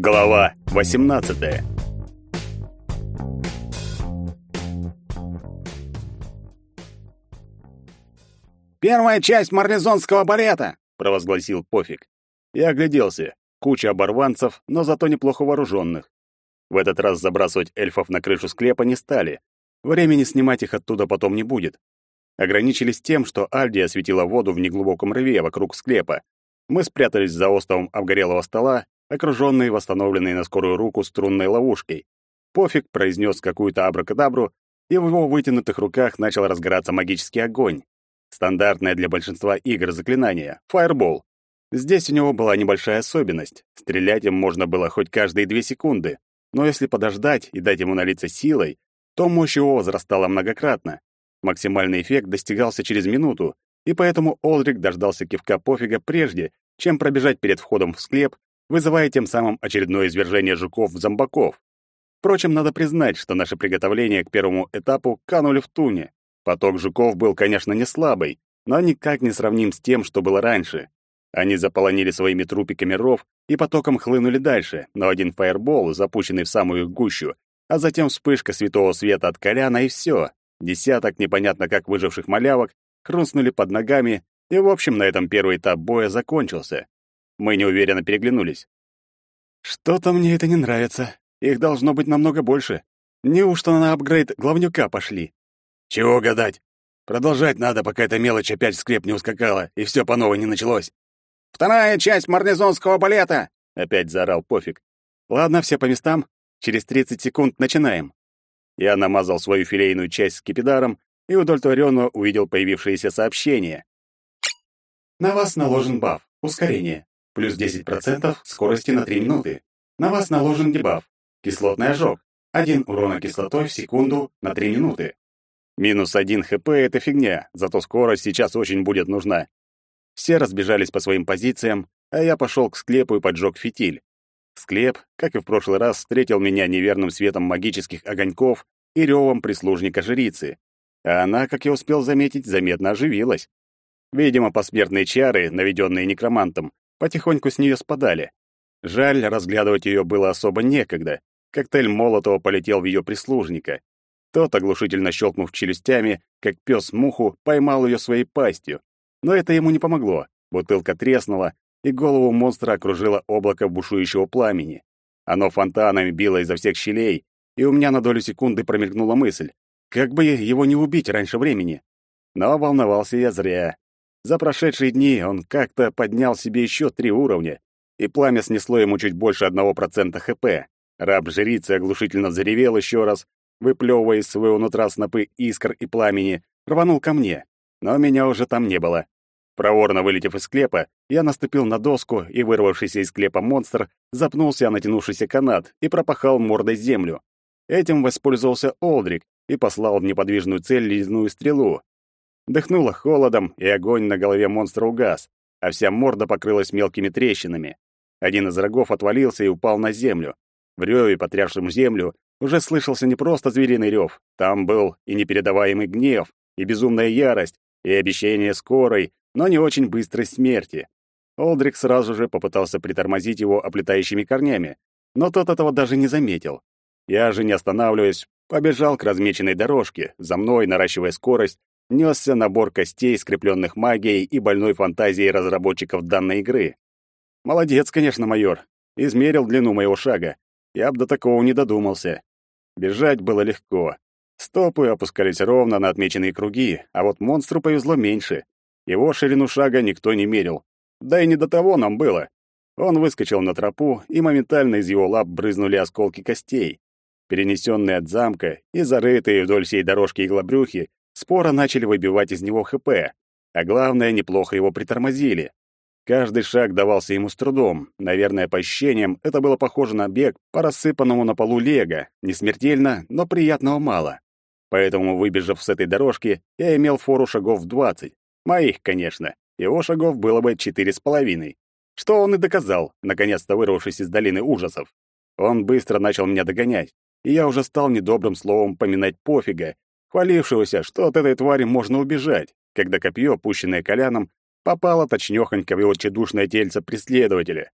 Глава 18. Первая часть марлезонского балета, провозгласил Пофиг. Я огляделся. Куча оборванцев, но зато неплохо вооруженных. В этот раз забрасывать эльфов на крышу склепа не стали. Времени снимать их оттуда потом не будет. Ограничились тем, что Альди осветила воду в неглубоком рве вокруг склепа. Мы спрятались за остовом обгорелого стола, окруженные восстановленной на скорую руку струнной ловушкой. Пофиг произнес какую-то абракадабру, и в его вытянутых руках начал разгораться магический огонь. Стандартное для большинства игр заклинание — фаербол. Здесь у него была небольшая особенность. Стрелять им можно было хоть каждые две секунды, но если подождать и дать ему налиться силой, то мощь его возрастала многократно. Максимальный эффект достигался через минуту, и поэтому Олдрик дождался кивка пофига прежде, чем пробежать перед входом в склеп, вызывая тем самым очередное извержение жуков-зомбаков. Впрочем, надо признать, что наши приготовления к первому этапу канули в туне. Поток жуков был, конечно, не слабый, но никак не сравним с тем, что было раньше. Они заполонили своими трупиками ров и потоком хлынули дальше, но один фаербол, запущенный в самую гущу, а затем вспышка святого света от Коляна, и все. Десяток непонятно как выживших малявок хрустнули под ногами, и, в общем, на этом первый этап боя закончился. Мы неуверенно переглянулись. «Что-то мне это не нравится. Их должно быть намного больше. Неужто на апгрейд главнюка пошли?» «Чего гадать? Продолжать надо, пока эта мелочь опять в скреп не ускакала, и все по новой не началось». «Вторая часть марлезонского балета!» — опять заорал Пофиг. «Ладно, все по местам. Через 30 секунд начинаем». Я намазал свою филейную часть скипидаром и удовлетворенно увидел появившееся сообщение. На вас наложен баф «Ускорение». Плюс 10% скорости на 3 минуты. На вас наложен дебаф «Кислотный ожог». Один урона кислотой в секунду на 3 минуты. Минус один ХП — это фигня, зато скорость сейчас очень будет нужна. Все разбежались по своим позициям, а я пошел к склепу и поджег фитиль. Склеп, как и в прошлый раз, встретил меня неверным светом магических огоньков и ревом прислужника жрицы. А она, как я успел заметить, заметно оживилась. Видимо, посмертные чары, наведенные некромантом, потихоньку с нее спадали. Жаль, разглядывать ее было особо некогда. Коктейль Молотова полетел в ее прислужника. Тот, оглушительно щелкнув челюстями, как пес муху, поймал ее своей пастью. Но это ему не помогло. Бутылка треснула, и голову монстра окружило облако бушующего пламени. Оно фонтанами било изо всех щелей, и у меня на долю секунды промелькнула мысль, как бы его не убить раньше времени. Но волновался я зря. За прошедшие дни он как-то поднял себе еще три уровня, и пламя снесло ему чуть больше одного процента ХП. Раб жрицы оглушительно заревел еще раз, выплевывая из своего нутра снопы искр и пламени, рванул ко мне. Но меня уже там не было. Проворно вылетев из склепа, я наступил на доску, и вырвавшийся из склепа монстр запнулся о натянувшийся канат и пропахал мордой землю. Этим воспользовался Олдрик и послал в неподвижную цель ледяную стрелу. Дыхнуло холодом, и огонь на голове монстра угас, а вся морда покрылась мелкими трещинами. Один из рогов отвалился и упал на землю. В рёве, потрясшем землю, уже слышался не просто звериный рев, там был и непередаваемый гнев, и безумная ярость, и обещание скорой, но не очень быстрой смерти. Олдрик сразу же попытался притормозить его оплетающими корнями, но тот этого даже не заметил. Я же, не останавливаясь, побежал к размеченной дорожке, за мной, наращивая скорость, несся набор костей, скрепленных магией и больной фантазией разработчиков данной игры. Молодец, конечно, майор. Измерил длину моего шага. Я бы до такого не додумался. Бежать было легко. Стопы опускались ровно на отмеченные круги, а вот монстру повезло меньше. Его ширину шага никто не мерил. Да и не до того нам было. Он выскочил на тропу, и моментально из его лап брызнули осколки костей. Перенесенные от замка и зарытые вдоль всей дорожки иглобрюхи, споро начали выбивать из него ХП, а главное, неплохо его притормозили. Каждый шаг давался ему с трудом. Наверное, по ощущениям, это было похоже на бег по рассыпанному на полу лего. Не смертельно, но приятного мало. Поэтому, выбежав с этой дорожки, я имел фору шагов в двадцать. Моих, конечно. Его шагов было бы четыре с половиной. Что он и доказал, наконец-то вырвавшись из долины ужасов. Он быстро начал меня догонять, и я уже стал недобрым словом поминать пофига, хвалившегося, что от этой твари можно убежать, когда копье, пущенное коляном, попало точнёхонько в его тщедушное тельце преследователя.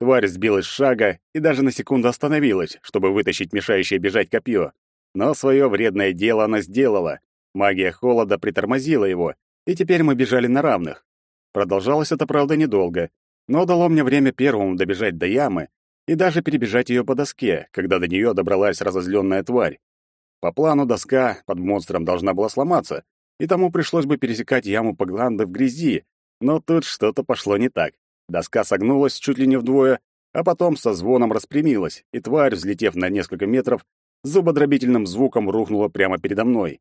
Тварь сбилась с шага и даже на секунду остановилась, чтобы вытащить мешающее бежать копье. Но свое вредное дело она сделала. Магия холода притормозила его, и теперь мы бежали на равных. Продолжалось это, правда, недолго, но дало мне время первому добежать до ямы и даже перебежать ее по доске, когда до нее добралась разозленная тварь. По плану доска под монстром должна была сломаться, и тому пришлось бы пересекать яму по гланды в грязи, но тут что-то пошло не так. Доска согнулась чуть ли не вдвое, а потом со звоном распрямилась, и тварь, взлетев на несколько метров, зубодробительным звуком рухнула прямо передо мной.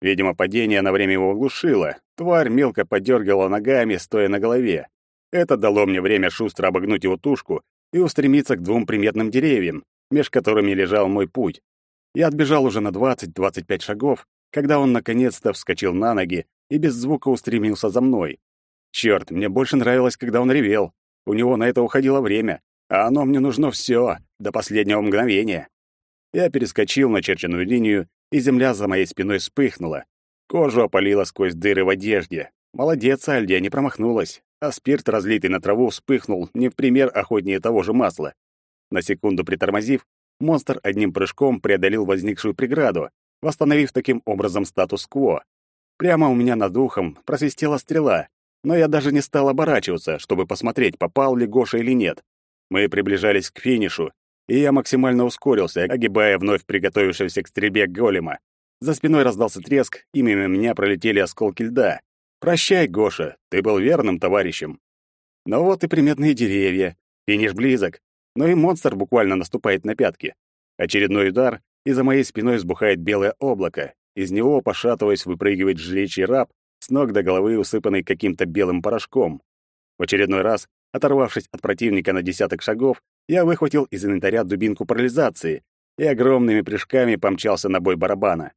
Видимо, падение на время его оглушило. Тварь мелко подергивала ногами, стоя на голове. Это дало мне время шустро обогнуть его тушку и устремиться к двум приметным деревьям, меж которыми лежал мой путь. Я отбежал уже на 20-25 шагов, когда он наконец-то вскочил на ноги и без звука устремился за мной. Черт, мне больше нравилось, когда он ревел. У него на это уходило время, а оно мне нужно все, до последнего мгновения. Я перескочил начерченную линию, и земля за моей спиной вспыхнула. Кожу опалило сквозь дыры в одежде. Молодец, Альдия не промахнулась, а спирт, разлитый на траву, вспыхнул не в пример охотнее того же масла. На секунду притормозив, монстр одним прыжком преодолел возникшую преграду, восстановив таким образом статус-кво. Прямо у меня над ухом просвистела стрела, но я даже не стал оборачиваться, чтобы посмотреть, попал ли Гоша или нет. Мы приближались к финишу, и я максимально ускорился, огибая вновь приготовившегося к стрельбе голема. За спиной раздался треск, и мимо меня пролетели осколки льда. «Прощай, Гоша, ты был верным товарищем». Но вот и приметные деревья. Финиш близок, но и монстр буквально наступает на пятки. Очередной удар, и за моей спиной сбухает белое облако. Из него, пошатываясь, выпрыгивает жречий раб, с ног до головы усыпанный каким-то белым порошком. В очередной раз, оторвавшись от противника на десяток шагов, я выхватил из инвентаря дубинку парализации и огромными прыжками помчался на бой барабана.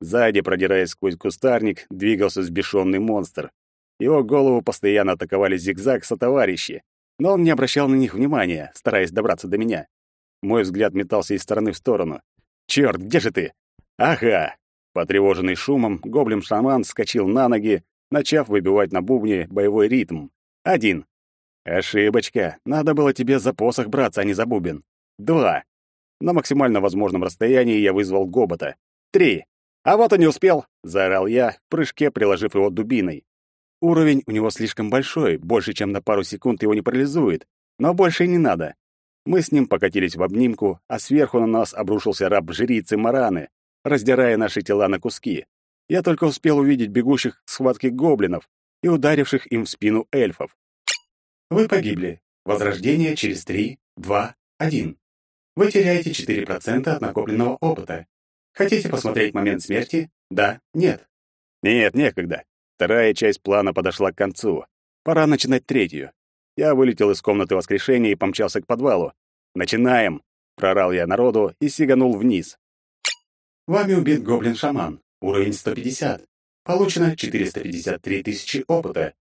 Сзади, продираясь сквозь кустарник, двигался сбешенный монстр. Его голову постоянно атаковали зигзаг сотоварищи, но он не обращал на них внимания, стараясь добраться до меня. Мой взгляд метался из стороны в сторону. «Чёрт, где же ты?» «Ага, Потревоженный шумом, гоблин-шаман вскочил на ноги, начав выбивать на бубне боевой ритм. Один. Ошибочка. Надо было тебе за посох браться, а не за бубен. Два. На максимально возможном расстоянии я вызвал гобота. Три. А вот и не успел, заорал я, в прыжке приложив его дубиной. Уровень у него слишком большой, больше, чем на пару секунд его не парализует, но больше и не надо. Мы с ним покатились в обнимку, а сверху на нас обрушился раб жрицы Мараны, раздирая наши тела на куски. Я только успел увидеть бегущих к схватке гоблинов и ударивших им в спину эльфов. Вы погибли. Возрождение через 3, 2, 1. Вы теряете 4% от накопленного опыта. Хотите посмотреть момент смерти? Да, нет. Нет, некогда. Вторая часть плана подошла к концу. Пора начинать третью. Я вылетел из комнаты воскрешения и помчался к подвалу. «Начинаем!» — прорал я народу и сиганул вниз. Вами убит гоблин-шаман. Уровень 150. Получено 453 тысячи опыта.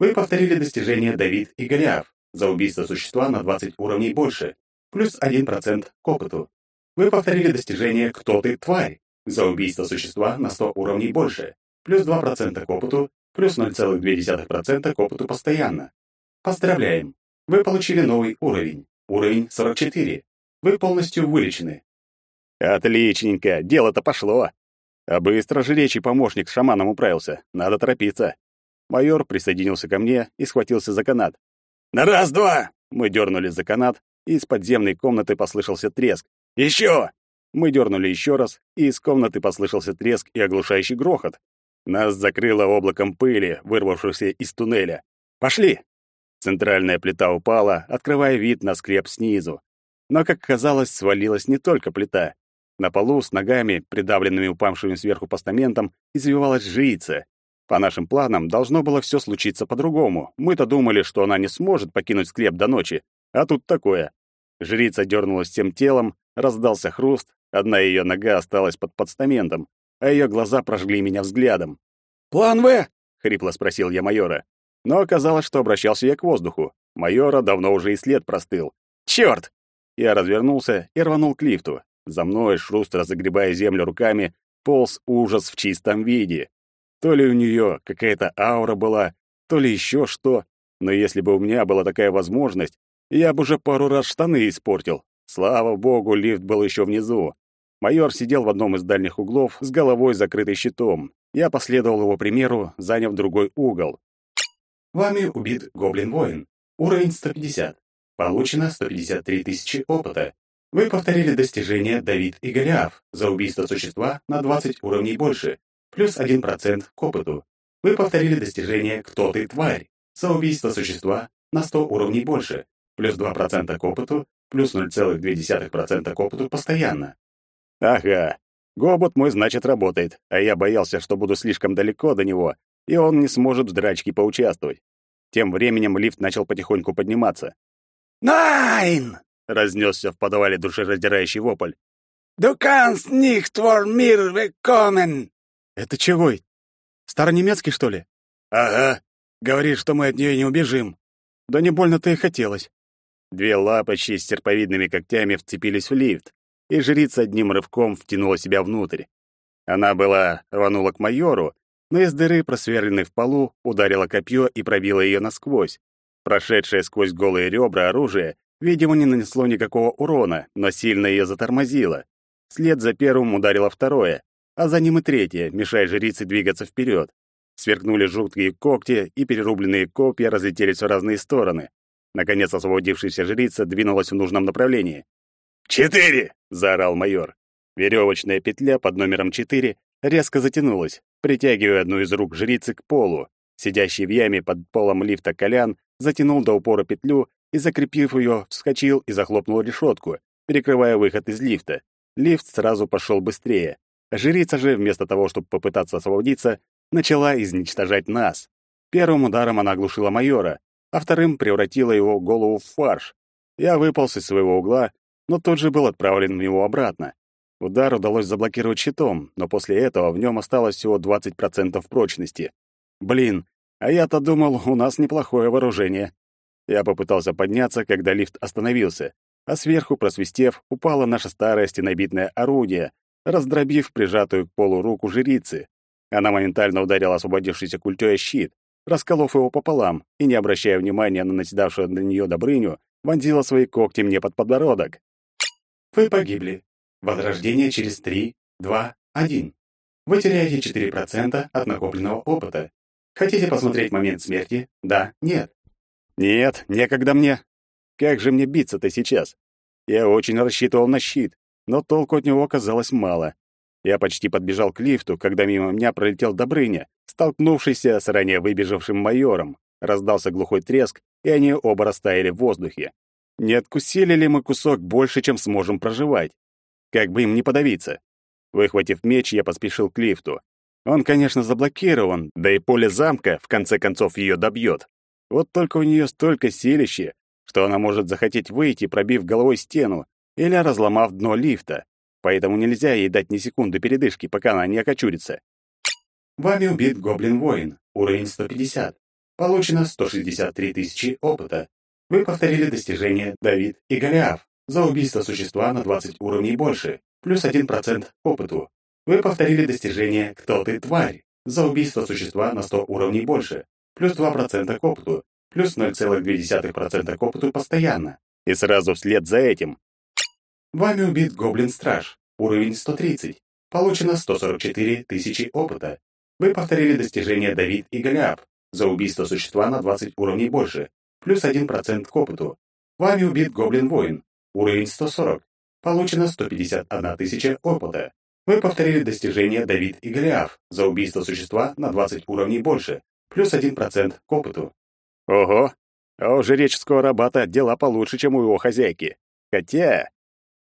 Вы повторили достижение Давид и Голиаф за убийство существа на 20 уровней больше, плюс 1% к опыту. Вы повторили достижение «Кто ты, тварь?» за убийство существа на 100 уровней больше, плюс 2% к опыту, плюс 0,2% к опыту постоянно. Поздравляем! Вы получили новый уровень, уровень 44. Вы полностью вылечены. Отличненько, дело-то пошло. А быстро же речи помощник с шаманом управился. Надо торопиться. Майор присоединился ко мне и схватился за канат. «На раз-два!» Мы дернули за канат, и из подземной комнаты послышался треск. «Еще!» Мы дернули еще раз, и из комнаты послышался треск и оглушающий грохот. Нас закрыло облаком пыли, вырвавшегося из туннеля. «Пошли!» Центральная плита упала, открывая вид на склеп снизу. Но, как казалось, свалилась не только плита. На полу с ногами, придавленными упавшим сверху постаментом, извивалась жрица. По нашим планам должно было все случиться по-другому. Мы-то думали, что она не сможет покинуть склеп до ночи, а тут такое. Жрица дернулась всем телом, раздался хруст, одна ее нога осталась под постаментом, а ее глаза прожгли меня взглядом. «План В?» — хрипло спросил я майора. Но оказалось, что обращался я к воздуху. Майора давно уже и след простыл. «Черт!» Я развернулся и рванул к лифту. За мной, шустро загребая землю руками, полз ужас в чистом виде. То ли у нее какая-то аура была, то ли еще что. Но если бы у меня была такая возможность, Я бы уже пару раз штаны испортил. Слава богу, лифт был еще внизу. Майор сидел в одном из дальних углов с головой закрытой щитом. Я последовал его примеру, заняв другой угол. Вами убит гоблин-воин. Уровень 150. Получено 153 тысячи опыта. Вы повторили достижение Давид и Голиаф за убийство существа на 20 уровней больше, плюс 1% к опыту. Вы повторили достижение «Кто ты, тварь?» за убийство существа на 100 уровней больше, плюс 2% к опыту, плюс 0,2% к опыту постоянно. Ага, гобот мой, значит, работает, а я боялся, что буду слишком далеко до него, и он не сможет в драчке поучаствовать. Тем временем лифт начал потихоньку подниматься. «Найн!» — разнесся в подвале душераздирающий вопль. «Du kannst nicht vor mir wegkommen!» «Это чего? Старонемецкий, что ли?» «Ага. Говорит, что мы от нее не убежим». «Да не больно-то и хотелось». Две лапочки с серповидными когтями вцепились в лифт, и жрица одним рывком втянула себя внутрь. Она была рванула к майору, но из дыры, просверленной в полу, ударила копье и пробила ее насквозь. Прошедшее сквозь голые ребра оружие, видимо, не нанесло никакого урона, но сильно ее затормозило. След за первым ударило второе, а за ним и третье, мешая жрице двигаться вперед. Сверкнули жуткие когти, и перерубленные копья разлетелись в разные стороны. Наконец освободившаяся жрица двинулась в нужном направлении. «Четыре!» — заорал майор. Веревочная петля под номером четыре резко затянулась, притягивая одну из рук жрицы к полу. Сидящий в яме под полом лифта Колян затянул до упора петлю и, закрепив ее, вскочил и захлопнул решетку, перекрывая выход из лифта. Лифт сразу пошел быстрее. Жрица же, вместо того, чтобы попытаться освободиться, начала изничтожать нас. Первым ударом она оглушила майора, а вторым превратила его голову в фарш. Я выполз из своего угла, но тут же был отправлен в него обратно. Удар удалось заблокировать щитом, но после этого в нем осталось всего 20% прочности. Блин, а я-то думал, у нас неплохое вооружение. Я попытался подняться, когда лифт остановился, а сверху, просвистев, упало наше старое стенобитное орудие, раздробив прижатую к полу руку жрицы. Она моментально ударила освободившийся культёй щит, расколов его пополам и, не обращая внимания на наседавшую на нее Добрыню, вонзила свои когти мне под подбородок. Вы погибли. Возрождение через 3, 2, 1. Вы теряете 4% от накопленного опыта. Хотите посмотреть момент смерти? Да, нет. Нет, некогда мне. Как же мне биться-то сейчас? Я очень рассчитывал на щит, но толку от него оказалось мало. Я почти подбежал к лифту, когда мимо меня пролетел Добрыня, столкнувшийся с ранее выбежавшим майором. Раздался глухой треск, и они оба растаяли в воздухе. Не откусили ли мы кусок больше, чем сможем проживать? Как бы им не подавиться? Выхватив меч, я поспешил к лифту. Он, конечно, заблокирован, да и поле замка, в конце концов, ее добьет. Вот только у нее столько силища, что она может захотеть выйти, пробив головой стену или разломав дно лифта. Поэтому нельзя ей дать ни секунды передышки, пока она не окочурится. Вами убит гоблин-воин, уровень 150. Получено 163 тысячи опыта. Вы повторили достижение Давид и Голиаф за убийство существа на 20 уровней больше, плюс 1% к опыту. Вы повторили достижение «Кто ты, тварь?» за убийство существа на 100 уровней больше, плюс 2% к опыту, плюс 0,2% к опыту постоянно. И сразу вслед за этим. Вами убит гоблин-страж, уровень 130. Получено 144 тысячи опыта. Вы повторили достижение Давид и Голиаф за убийство существа на 20 уровней больше, плюс 1% к опыту. Вами убит гоблин-воин, уровень 140. Получено 151 тысяча опыта. Вы повторили достижение Давид и Голиаф за убийство существа на 20 уровней больше, плюс 1% к опыту. Ого! А у жреческого рабата дела получше, чем у его хозяйки. Хотя...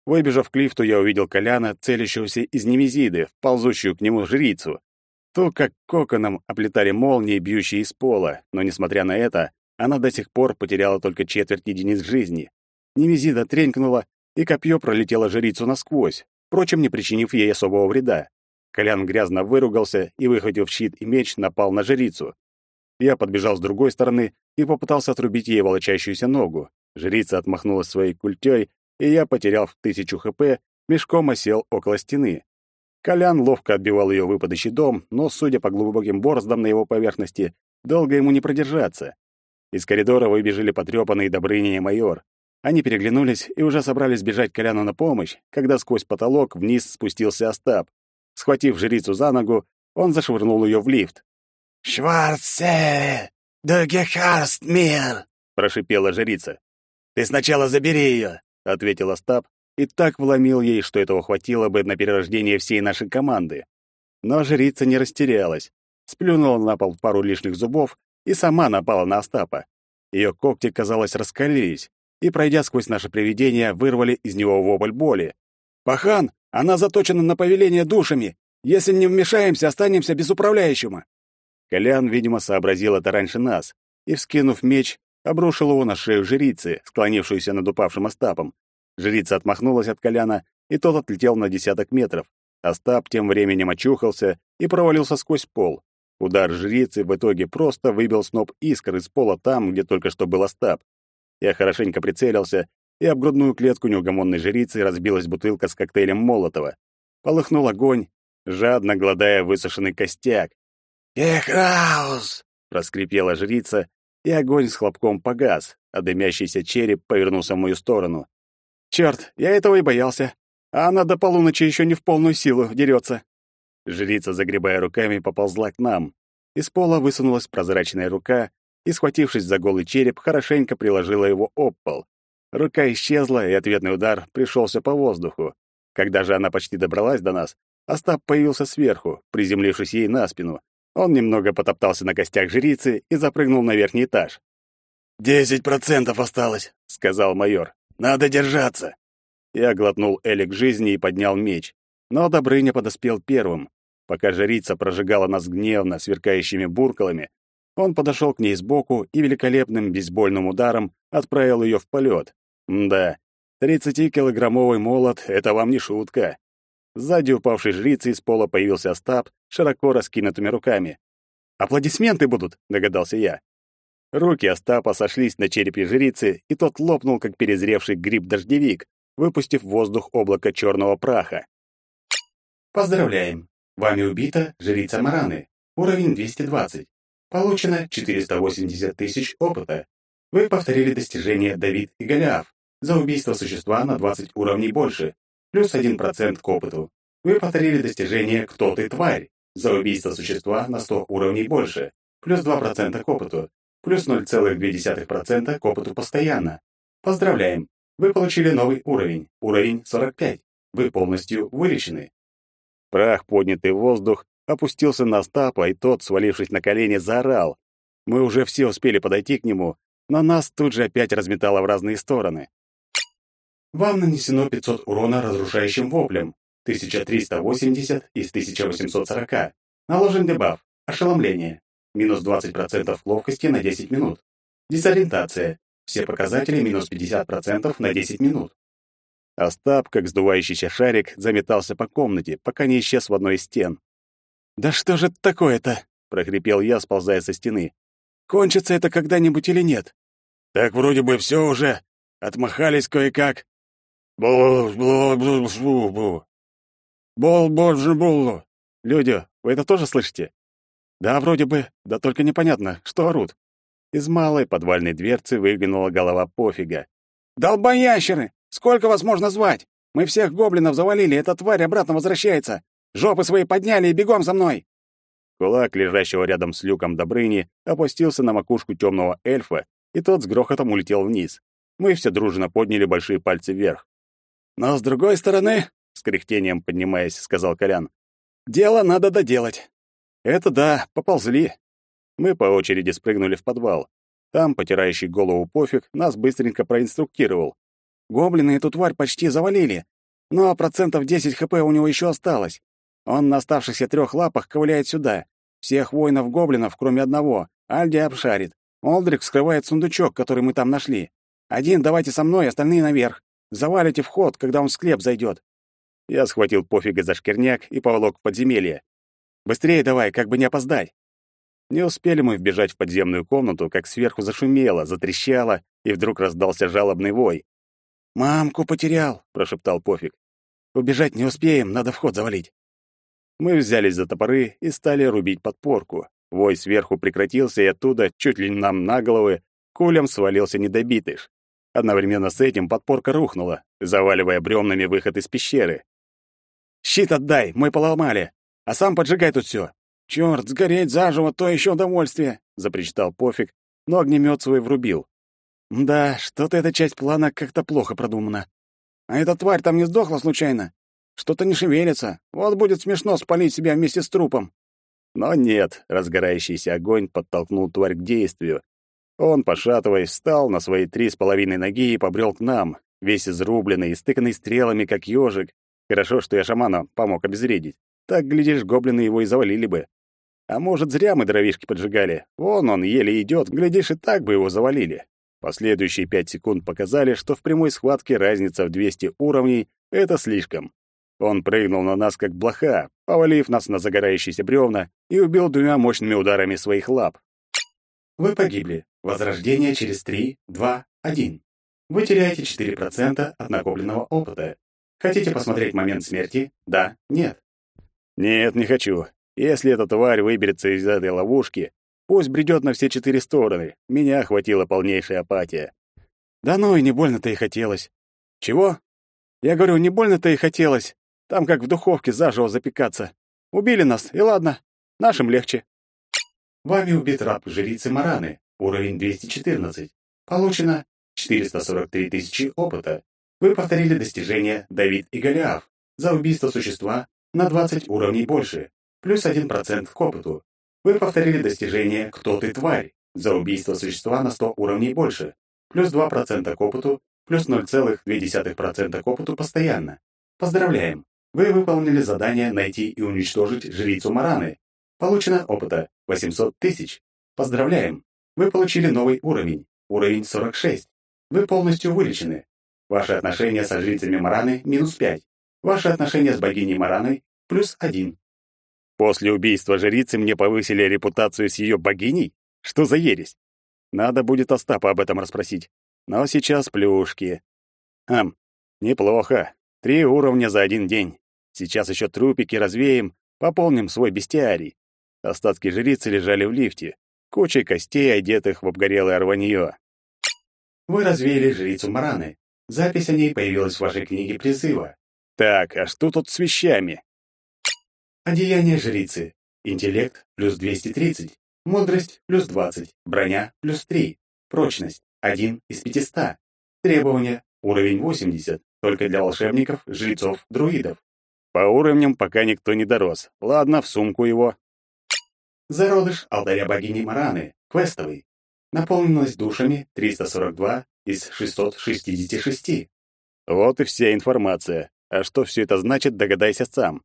Выбежав к лифту, я увидел Коляна, целящегося из немезиды, в ползущую к нему жрицу. То, как коконом оплетали молнии, бьющие из пола, но, несмотря на это, она до сих пор потеряла только четверть единиц жизни. Немезида тренькнула, и копье пролетело жрицу насквозь, впрочем, не причинив ей особого вреда. Колян грязно выругался и, выхватив щит и меч, напал на жрицу. Я подбежал с другой стороны и попытался отрубить ей волочащуюся ногу. Жрица отмахнулась своей культей, и я, потеряв тысячу хп, мешком осел около стены. Колян ловко отбивал ее выпады щитом, но, судя по глубоким бороздам на его поверхности, долго ему не продержаться. Из коридора выбежали потрёпанные Добрыня и майор. Они переглянулись и уже собрались бежать Коляну на помощь, когда сквозь потолок вниз спустился Остап. Схватив жрицу за ногу, он зашвырнул её в лифт. «Шварце! Дугехарст мир!» — прошипела жрица. «Ты сначала забери её!» — ответил Остап и так вломил ей, что этого хватило бы на перерождение всей нашей команды. Но жрица не растерялась, сплюнула на пол пару лишних зубов и сама напала на Остапа. Ее когти, казалось, раскалились, и, пройдя сквозь наше привидение, вырвали из него вопль боли. «Пахан, она заточена на повеление душами! Если не вмешаемся, останемся без управляющего!» Колян, видимо, сообразил это раньше нас, и, вскинув меч, обрушил его на шею жрицы, склонившуюся над упавшим Остапом. Жрица отмахнулась от Коляна, и тот отлетел на десяток метров. Остап тем временем очухался и провалился сквозь пол. Удар жрицы в итоге просто выбил сноп искр из пола там, где только что был Остап. Я хорошенько прицелился, и об грудную клетку неугомонной жрицы разбилась бутылка с коктейлем Молотова. Полыхнул огонь, жадно гладая высушенный костяк. «Эхраус!» — проскрипела жрица, и огонь с хлопком погас, а дымящийся череп повернулся в мою сторону. Черт, я этого и боялся. А она до полуночи еще не в полную силу дерется. Жрица, загребая руками, поползла к нам. Из пола высунулась прозрачная рука и, схватившись за голый череп, хорошенько приложила его об пол. Рука исчезла, и ответный удар пришелся по воздуху. Когда же она почти добралась до нас, Остап появился сверху, приземлившись ей на спину. Он немного потоптался на костях жрицы и запрыгнул на верхний этаж. «Десять процентов осталось», — сказал майор. Надо держаться. Я глотнул элик жизни и поднял меч. Но Добрыня подоспел первым. Пока жрица прожигала нас гневно, сверкающими буркалами, он подошел к ней сбоку и великолепным бейсбольным ударом отправил ее в полет. Да, тридцатикилограммовый молот — это вам не шутка. Сзади упавшей жрицы из пола появился Остап, широко раскинутыми руками. «Аплодисменты будут», — догадался я. Руки Остапа сошлись на черепе жрицы, и тот лопнул, как перезревший гриб-дождевик, выпустив в воздух облако черного праха. Поздравляем! Вами убита жрица Мараны. Уровень 220. Получено 480 тысяч опыта. Вы повторили достижение Давид и Голиаф. За убийство существа на 20 уровней больше. Плюс 1% к опыту. Вы повторили достижение «Кто ты, тварь?» За убийство существа на 100 уровней больше. Плюс 2% к опыту плюс 0,2% к опыту постоянно. Поздравляем! Вы получили новый уровень, уровень 45. Вы полностью вылечены. Прах, поднятый в воздух, опустился на Стапа, и тот, свалившись на колени, заорал. Мы уже все успели подойти к нему, но нас тут же опять разметало в разные стороны. Вам нанесено 500 урона разрушающим воплем, 1380 из 1840. Наложен дебаф, ошеломление минус 20% ловкости на 10 минут. Дезориентация. Все показатели минус 50% на 10 минут. Остап, как сдувающийся шарик, заметался по комнате, пока не исчез в одной из стен. «Да что же это такое-то?» — прохрипел я, сползая со стены. «Кончится это когда-нибудь или нет?» «Так вроде бы все уже. Отмахались кое-как. Бу-бу-бу-бу-бу. Бол-божу-булу. Люди, вы это тоже слышите? Да, вроде бы, да только непонятно, что орут. Из малой подвальной дверцы выглянула голова пофига. «Долбоящеры! Сколько вас можно звать? Мы всех гоблинов завалили, эта тварь обратно возвращается! Жопы свои подняли и бегом за мной!» Кулак, лежащего рядом с люком Добрыни, опустился на макушку темного эльфа, и тот с грохотом улетел вниз. Мы все дружно подняли большие пальцы вверх. «Но с другой стороны, — с кряхтением поднимаясь, сказал Колян, — дело надо доделать. Это да, поползли. Мы по очереди спрыгнули в подвал. Там, потирающий голову пофиг, нас быстренько проинструктировал. Гоблины эту тварь почти завалили, но процентов 10 хп у него еще осталось. Он на оставшихся трех лапах ковыляет сюда. Всех воинов-гоблинов, кроме одного, Альди обшарит. Олдрик вскрывает сундучок, который мы там нашли. Один давайте со мной, остальные наверх. Завалите вход, когда он в склеп зайдет. Я схватил пофига за шкирняк и поволок в подземелье. Быстрее давай, как бы не опоздать. Не успели мы вбежать в подземную комнату, как сверху зашумело, затрещало, и вдруг раздался жалобный вой. «Мамку потерял», — прошептал Пофиг. «Убежать не успеем, надо вход завалить». Мы взялись за топоры и стали рубить подпорку. Вой сверху прекратился, и оттуда, чуть ли не нам на головы, кулем свалился недобитыш. Одновременно с этим подпорка рухнула, заваливая брёмнами выход из пещеры. «Щит отдай, мой поломали, а сам поджигай тут всё». «Чёрт, сгореть заживо, то ещё удовольствие», — запричитал Пофиг, но огнемёт свой врубил. «Да, что-то эта часть плана как-то плохо продумана. А эта тварь там не сдохла случайно? Что-то не шевелится. Вот будет смешно спалить себя вместе с трупом». Но нет, разгорающийся огонь подтолкнул тварь к действию. Он, пошатываясь, встал на свои три с половиной ноги и побрел к нам, весь изрубленный, истыканный стрелами, как ежик. Хорошо, что я шамана помог обезвредить. Так, глядишь, гоблины его и завалили бы. А может, зря мы дровишки поджигали. Вон он еле идет, глядишь, и так бы его завалили. Последующие пять секунд показали, что в прямой схватке разница в 200 уровней — это слишком. Он прыгнул на нас, как блоха, повалив нас на загорающиеся бревна и убил двумя мощными ударами своих лап. Вы погибли. Возрождение через 3, 2, 1. Вы теряете 4% от накопленного опыта. Хотите посмотреть момент смерти? Да, нет. Нет, не хочу. Если эта тварь выберется из этой ловушки, пусть бредет на все четыре стороны. Меня охватила полнейшая апатия. Да ну и не больно-то и хотелось. Чего? Я говорю, не больно-то и хотелось. Там как в духовке заживо запекаться. Убили нас, и ладно. Нашим легче. Вами убит раб жрицы Мараны, уровень 214. Получено 443 тысячи опыта. Вы повторили достижение Давид и Голиаф за убийство существа на 20 уровней больше, плюс 1% к опыту. Вы повторили достижение «Кто ты, тварь?» за убийство существа на 100 уровней больше, плюс 2% к опыту, плюс 0,2% к опыту постоянно. Поздравляем! Вы выполнили задание найти и уничтожить жрицу Мараны. Получено опыта 800 тысяч. Поздравляем! Вы получили новый уровень, уровень 46. Вы полностью вылечены. Ваши отношения со жрицами Мараны – минус 5. Ваши отношения с богиней Мараной – плюс 1. После убийства жрицы мне повысили репутацию с ее богиней? Что за ересь? Надо будет Остапа об этом расспросить. Но сейчас плюшки. Хм, неплохо. Три уровня за один день. Сейчас еще трупики развеем, пополним свой бестиарий. Остатки жрицы лежали в лифте, кучей костей, одетых в обгорелое рванье. Вы развеяли жрицу Мараны. Запись о ней появилась в вашей книге призыва. Так, а что тут с вещами? Одеяние жрицы. Интеллект плюс 230. Мудрость плюс 20. Броня плюс 3. Прочность 1 из 500. Требования уровень 80. Только для волшебников, жрецов, друидов. По уровням пока никто не дорос. Ладно, в сумку его. Зародыш алтаря богини Мараны, квестовый. Наполненность душами 342 из 666. Вот и вся информация. А что все это значит, догадайся сам.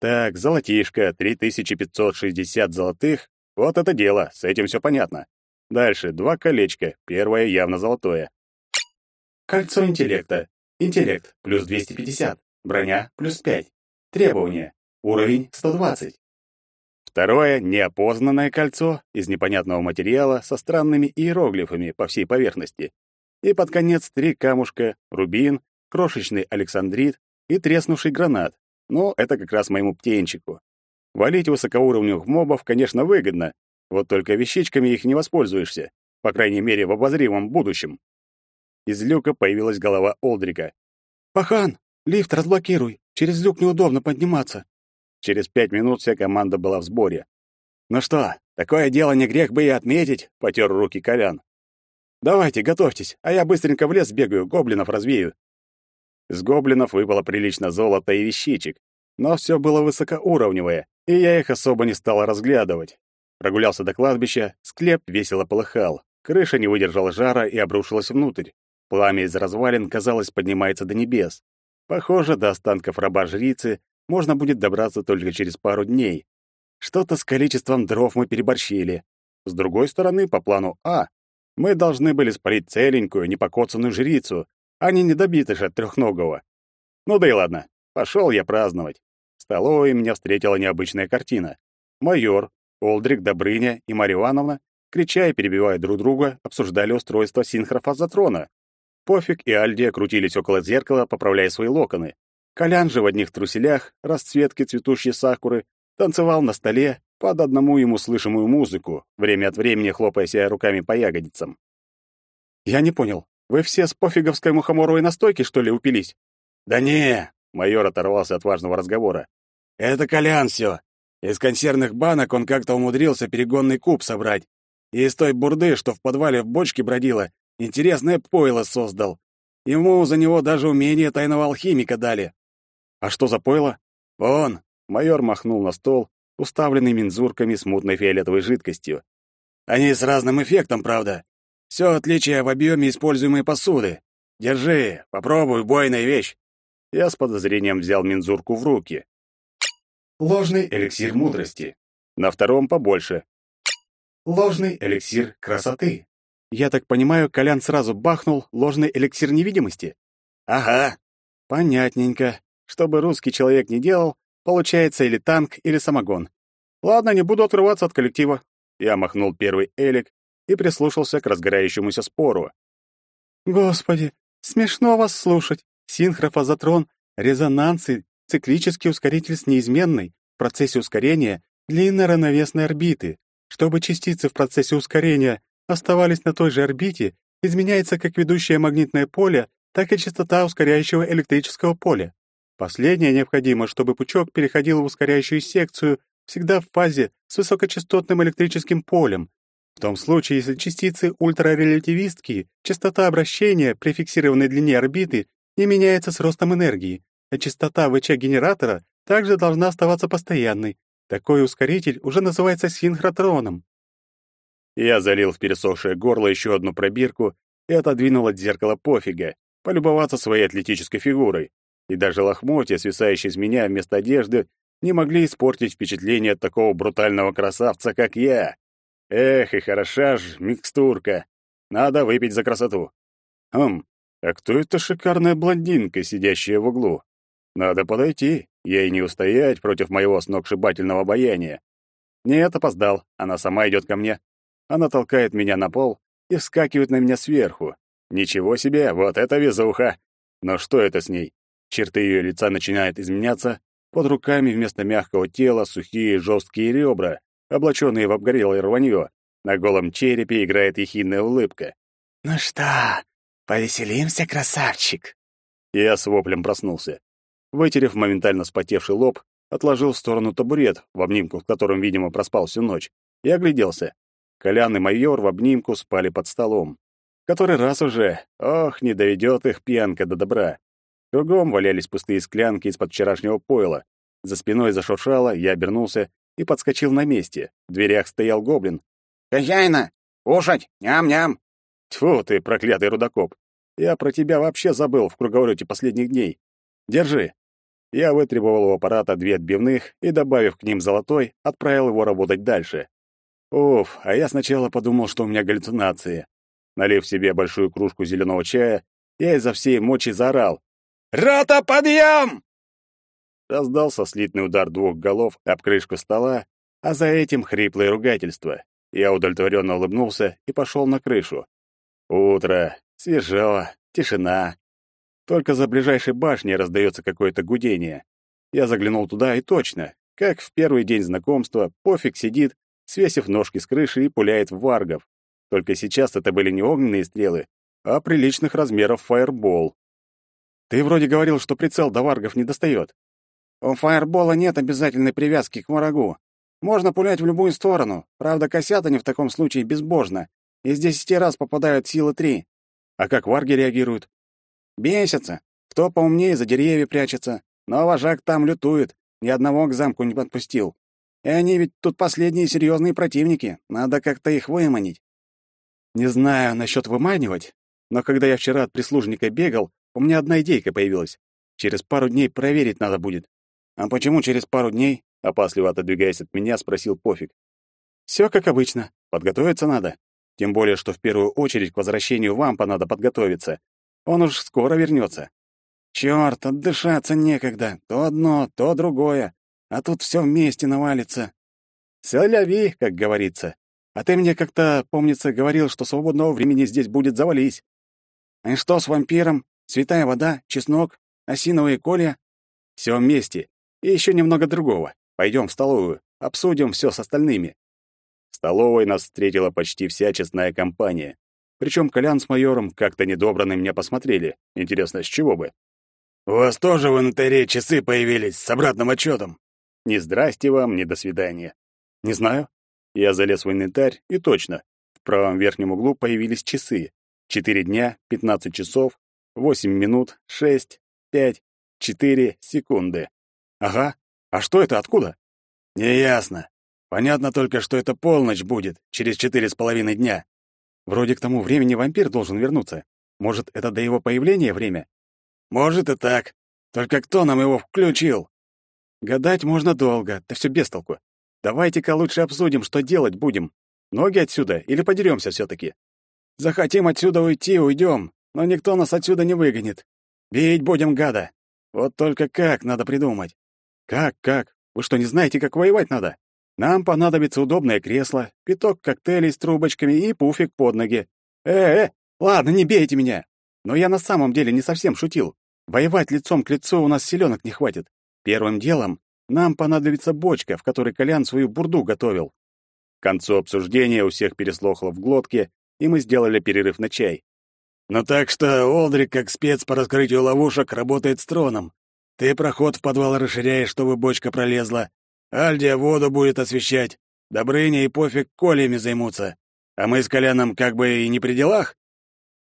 Так, золотишко, 3560 золотых. Вот это дело, с этим все понятно. Дальше, два колечка, первое явно золотое. Кольцо интеллекта. Интеллект плюс 250. Броня плюс 5. Требования. Уровень 120. Второе — неопознанное кольцо из непонятного материала со странными иероглифами по всей поверхности. И под конец три камушка, рубин, крошечный александрит и треснувший гранат. Ну, это как раз моему птенчику. Валить высокоуровневых мобов, конечно, выгодно, вот только вещичками их не воспользуешься, по крайней мере, в обозримом будущем. Из люка появилась голова Олдрика. «Пахан, лифт разблокируй, через люк неудобно подниматься». Через пять минут вся команда была в сборе. «Ну что, такое дело не грех бы и отметить», — потер руки Колян. «Давайте, готовьтесь, а я быстренько в лес бегаю, гоблинов развею». С гоблинов выпало прилично золота и вещичек, но все было высокоуровневое, и я их особо не стал разглядывать. Прогулялся до кладбища, склеп весело полыхал, крыша не выдержала жара и обрушилась внутрь. Пламя из развалин, казалось, поднимается до небес. Похоже, до останков раба-жрицы можно будет добраться только через пару дней. Что-то с количеством дров мы переборщили. С другой стороны, по плану А, мы должны были спалить целенькую, непокоцанную жрицу, а не недобитыша трехногого. Ну да и ладно, пошел я праздновать. В столовой меня встретила необычная картина. Майор, Олдрик, Добрыня и Марья Ивановна, крича и перебивая друг друга, обсуждали устройство синхрофазотрона. Пофиг и Альдия крутились около зеркала, поправляя свои локоны. Колян же в одних труселях, расцветки цветущей сакуры, танцевал на столе под одному ему слышимую музыку, время от времени хлопая себя руками по ягодицам. Я не понял. Вы все с пофиговской мухоморовой настойки, что ли, упились? Да не, майор оторвался от важного разговора. Это Колян все. Из консервных банок он как-то умудрился перегонный куб собрать. И из той бурды, что в подвале в бочке бродила, интересное пойло создал. Ему за него даже умение тайного алхимика дали. А что за пойло? Он, майор махнул на стол, уставленный мензурками с мутной фиолетовой жидкостью. Они с разным эффектом, правда. Все отличие в объеме используемой посуды. Держи, попробуй, бойная вещь. Я с подозрением взял мензурку в руки. Ложный эликсир мудрости. На втором побольше. Ложный эликсир красоты. Я так понимаю, Колян сразу бахнул ложный эликсир невидимости? Ага. Понятненько. Чтобы русский человек не делал, получается или танк, или самогон. Ладно, не буду отрываться от коллектива. Я махнул первый элик и прислушался к разгорающемуся спору. Господи, смешно вас слушать. Синхрофазотрон, резонансы, циклический ускоритель с неизменной в процессе ускорения длинной равновесной орбиты. Чтобы частицы в процессе ускорения оставались на той же орбите, изменяется как ведущее магнитное поле, так и частота ускоряющего электрического поля. Последнее необходимо, чтобы пучок переходил в ускоряющую секцию всегда в фазе с высокочастотным электрическим полем. В том случае, если частицы ультрарелятивистские, частота обращения при фиксированной длине орбиты не меняется с ростом энергии, а частота ВЧ-генератора также должна оставаться постоянной. Такой ускоритель уже называется синхротроном. Я залил в пересохшее горло еще одну пробирку и отодвинул от зеркала пофига, полюбоваться своей атлетической фигурой. И даже лохмотья, свисающие с меня вместо одежды, не могли испортить впечатление от такого брутального красавца, как я. Эх, и хороша ж микстурка. Надо выпить за красоту. Хм, а кто эта шикарная блондинка, сидящая в углу? Надо подойти, ей не устоять против моего сногсшибательного обаяния. Нет, опоздал, она сама идет ко мне. Она толкает меня на пол и вскакивает на меня сверху. Ничего себе, вот это везуха! Но что это с ней? Черты ее лица начинают изменяться, под руками вместо мягкого тела сухие жесткие ребра, облаченные в обгорелое рванье. На голом черепе играет ехидная улыбка. «Ну что, повеселимся, красавчик?» Я с воплем проснулся. Вытерев моментально спотевший лоб, отложил в сторону табурет, в обнимку с которым, видимо, проспал всю ночь, и огляделся. Колян и майор в обнимку спали под столом. Который раз уже, ох, не доведет их пьянка до добра. Кругом валялись пустые склянки из-под вчерашнего пойла. За спиной зашуршало, я обернулся и подскочил на месте. В дверях стоял гоблин. «Хозяина! Кушать! Ням-ням!» Тьфу ты, проклятый рудокоп! Я про тебя вообще забыл в круговороте последних дней. Держи. Я вытребовал у аппарата две отбивных и, добавив к ним золотой, отправил его работать дальше. Уф, а я сначала подумал, что у меня галлюцинации. Налив себе большую кружку зеленого чая, я изо всей мочи заорал. «Рота, подъем!» Раздался слитный удар двух голов об крышку стола, а за этим хриплое ругательство. Я удовлетворенно улыбнулся и пошел на крышу. Утро, свежо, тишина. Только за ближайшей башней раздается какое-то гудение. Я заглянул туда и точно, как в первый день знакомства, пофиг сидит, свесив ножки с крыши и пуляет в варгов. Только сейчас это были не огненные стрелы, а приличных размеров фаербол. Ты вроде говорил, что прицел до варгов не достает. У фаербола нет обязательной привязки к врагу. Можно пулять в любую сторону. Правда, косят они в таком случае безбожно. Из десяти раз попадают силы три. А как варги реагируют? Бесятся. Кто поумнее за деревья прячется. Но вожак там лютует. Ни одного к замку не подпустил. И они ведь тут последние серьезные противники. Надо как-то их выманить. Не знаю насчет выманивать, но когда я вчера от прислужника бегал, у меня одна идейка появилась. Через пару дней проверить надо будет. А почему через пару дней? Опасливо отодвигаясь от меня, спросил Пофиг. Все как обычно. Подготовиться надо. Тем более, что в первую очередь к возвращению вампа надо подготовиться. Он уж скоро вернется. Черт, отдышаться некогда. То одно, то другое. А тут все вместе навалится. Соляви, как говорится. А ты мне как-то, помнится, говорил, что свободного времени здесь будет завались. И что с вампиром? Святая вода, чеснок, осиновые колья? Все вместе. И еще немного другого. Пойдем в столовую, обсудим все с остальными. В столовой нас встретила почти вся честная компания. Причем Колян с майором как-то недобро на меня посмотрели. Интересно, с чего бы? «У вас тоже в инвентаре часы появились с обратным отчетом?» Ни здрасте вам, ни до свидания. Не знаю. Я залез в инвентарь, и точно. В правом верхнем углу появились часы. Четыре дня, пятнадцать часов, восемь минут, шесть, пять, четыре секунды. Ага. А что это, откуда? Неясно. Понятно только, что это полночь будет, через четыре с половиной дня. Вроде к тому времени вампир должен вернуться. Может, это до его появления время? Может и так. Только кто нам его включил? Гадать можно долго, да все без толку. Давайте-ка лучше обсудим, что делать будем. Ноги отсюда или подеремся все-таки? Захотим отсюда уйти, уйдем, но никто нас отсюда не выгонит. Бить будем гада. Вот только как надо придумать. Как, как? Вы что, не знаете, как воевать надо? Нам понадобится удобное кресло, пяток коктейлей с трубочками и пуфик под ноги. Э-э, ладно, не бейте меня. Но я на самом деле не совсем шутил. Воевать лицом к лицу у нас силёнок не хватит. Первым делом нам понадобится бочка, в которой Колян свою бурду готовил. К концу обсуждения у всех переслохло в глотке, и мы сделали перерыв на чай. «Ну так что Олдрик, как спец по раскрытию ловушек, работает с троном. Ты проход в подвал расширяешь, чтобы бочка пролезла. Альдия воду будет освещать. Добрыня и Пофиг колями займутся. А мы с Коляном как бы и не при делах?»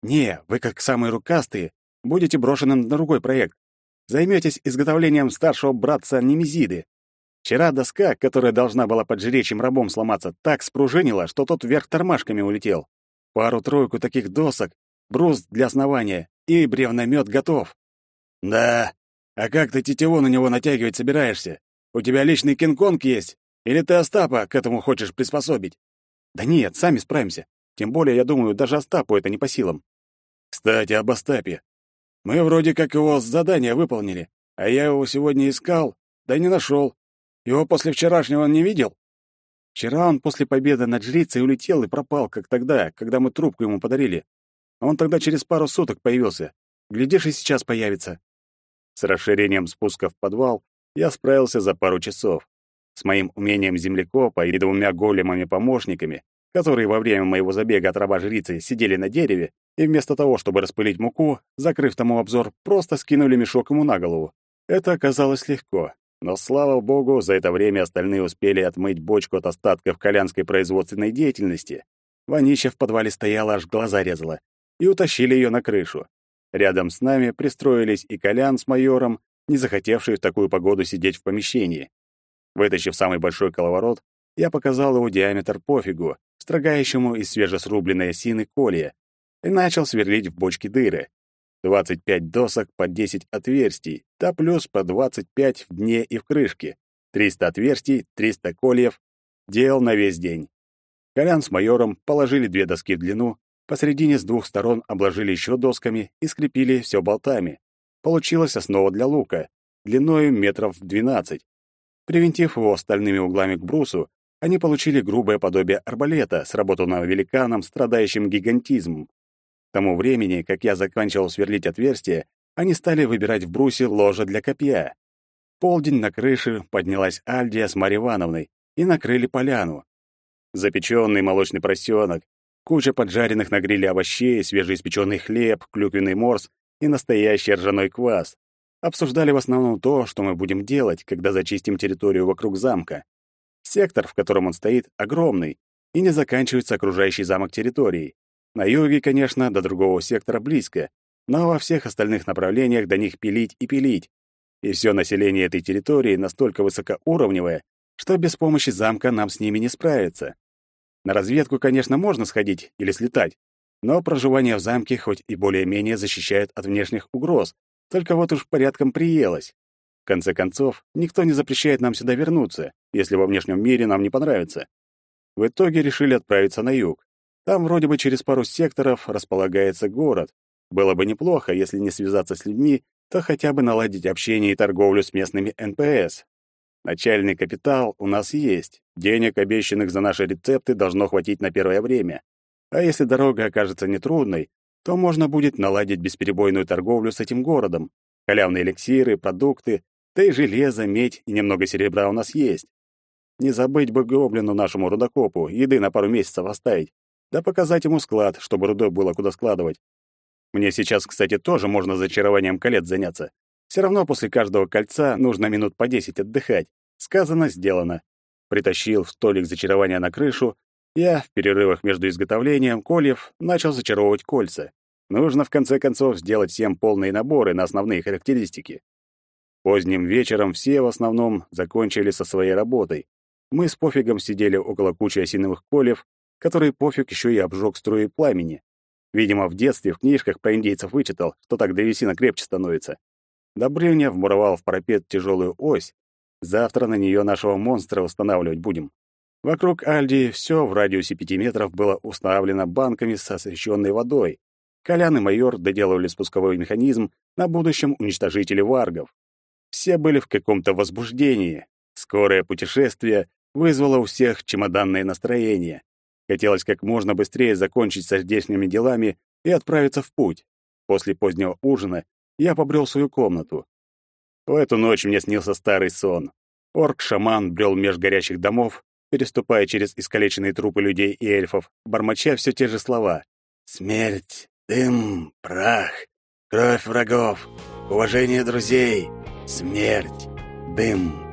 «Не, вы как самые рукастые будете брошены на другой проект. Займетесь изготовлением старшего братца Немезиды. Вчера доска, которая должна была под жречьим рабом сломаться, так спружинила, что тот вверх тормашками улетел. Пару-тройку таких досок, брус для основания и бревномет готов. Да, а как ты тетиву на него натягивать собираешься? У тебя личный кинг-конг есть? Или ты Остапа к этому хочешь приспособить? Да нет, сами справимся. Тем более, я думаю, даже Остапу это не по силам. Кстати, об Остапе. Мы вроде как его задание выполнили, а я его сегодня искал, да не нашел. Его после вчерашнего не видел? Вчера он после победы над жрицей улетел и пропал, как тогда, когда мы трубку ему подарили. Он тогда через пару суток появился. Глядишь, и сейчас появится. С расширением спуска в подвал я справился за пару часов. С моим умением землекопа и двумя големами-помощниками, которые во время моего забега от раба-жрицы сидели на дереве, и вместо того, чтобы распылить муку, закрыв тому обзор, просто скинули мешок ему на голову. Это оказалось легко. Но, слава богу, за это время остальные успели отмыть бочку от остатков колянской производственной деятельности. Вонища в подвале стояла, аж глаза резала. И утащили ее на крышу. Рядом с нами пристроились и Колян с майором, не захотевшие в такую погоду сидеть в помещении. Вытащив самый большой коловорот, я показал его диаметр пофигу, строгающему из свежесрубленной осины колья, и начал сверлить в бочке дыры. 25 досок по 10 отверстий, да плюс по 25 в дне и в крышке. 300 отверстий, 300 кольев. Дел на весь день. Колян с майором положили две доски в длину, посередине с двух сторон обложили еще досками и скрепили все болтами. Получилась основа для лука, длиной метров 12. Привинтив его стальными углами к брусу, они получили грубое подобие арбалета, сработанного великаном, страдающим гигантизмом тому времени, как я заканчивал сверлить отверстие, они стали выбирать в брусе ложе для копья. полдень на крыше поднялась Альдия с Марьей Ивановной и накрыли поляну. Запеченный молочный поросенок, куча поджаренных на гриле овощей, свежеиспеченный хлеб, клюквенный морс и настоящий ржаной квас. Обсуждали в основном то, что мы будем делать, когда зачистим территорию вокруг замка. Сектор, в котором он стоит, огромный и не заканчивается окружающий замок территорией. На юге, конечно, до другого сектора близко, но во всех остальных направлениях до них пилить и пилить. И все население этой территории настолько высокоуровневое, что без помощи замка нам с ними не справиться. На разведку, конечно, можно сходить или слетать, но проживание в замке хоть и более-менее защищает от внешних угроз, только вот уж порядком приелось. В конце концов, никто не запрещает нам сюда вернуться, если во внешнем мире нам не понравится. В итоге решили отправиться на юг. Там вроде бы через пару секторов располагается город. Было бы неплохо, если не связаться с людьми, то хотя бы наладить общение и торговлю с местными НПС. Начальный капитал у нас есть. Денег, обещанных за наши рецепты, должно хватить на первое время. А если дорога окажется нетрудной, то можно будет наладить бесперебойную торговлю с этим городом. Халявные эликсиры, продукты, да и железо, медь и немного серебра у нас есть. Не забыть бы гоблину нашему рудокопу еды на пару месяцев оставить. да показать ему склад, чтобы рудой было куда складывать. Мне сейчас, кстати, тоже можно зачарованием колец заняться. Все равно после каждого кольца нужно минут по десять отдыхать. Сказано, сделано. Притащил в столик зачарования на крышу. Я в перерывах между изготовлением кольев начал зачаровывать кольца. Нужно в конце концов сделать всем полные наборы на основные характеристики. Поздним вечером все в основном закончили со своей работой. Мы с Пофигом сидели около кучи осиновых кольев, которые Пофиг еще и обжег струей пламени. Видимо, в детстве в книжках про индейцев вычитал, что так древесина крепче становится. Добрыня вмуровал в парапет тяжелую ось. Завтра на нее нашего монстра устанавливать будем. Вокруг Альди все в радиусе пяти метров было уставлено банками с освещенной водой. Колян и майор доделывали спусковой механизм на будущем уничтожителе варгов. Все были в каком-то возбуждении. Скорое путешествие вызвало у всех чемоданное настроение. Хотелось как можно быстрее закончить со здешними делами и отправиться в путь. После позднего ужина я побрел в свою комнату. В эту ночь мне снился старый сон. Орк-шаман брел меж горящих домов, переступая через искалеченные трупы людей и эльфов, бормоча все те же слова. «Смерть, дым, прах, кровь врагов, уважение друзей, смерть, дым».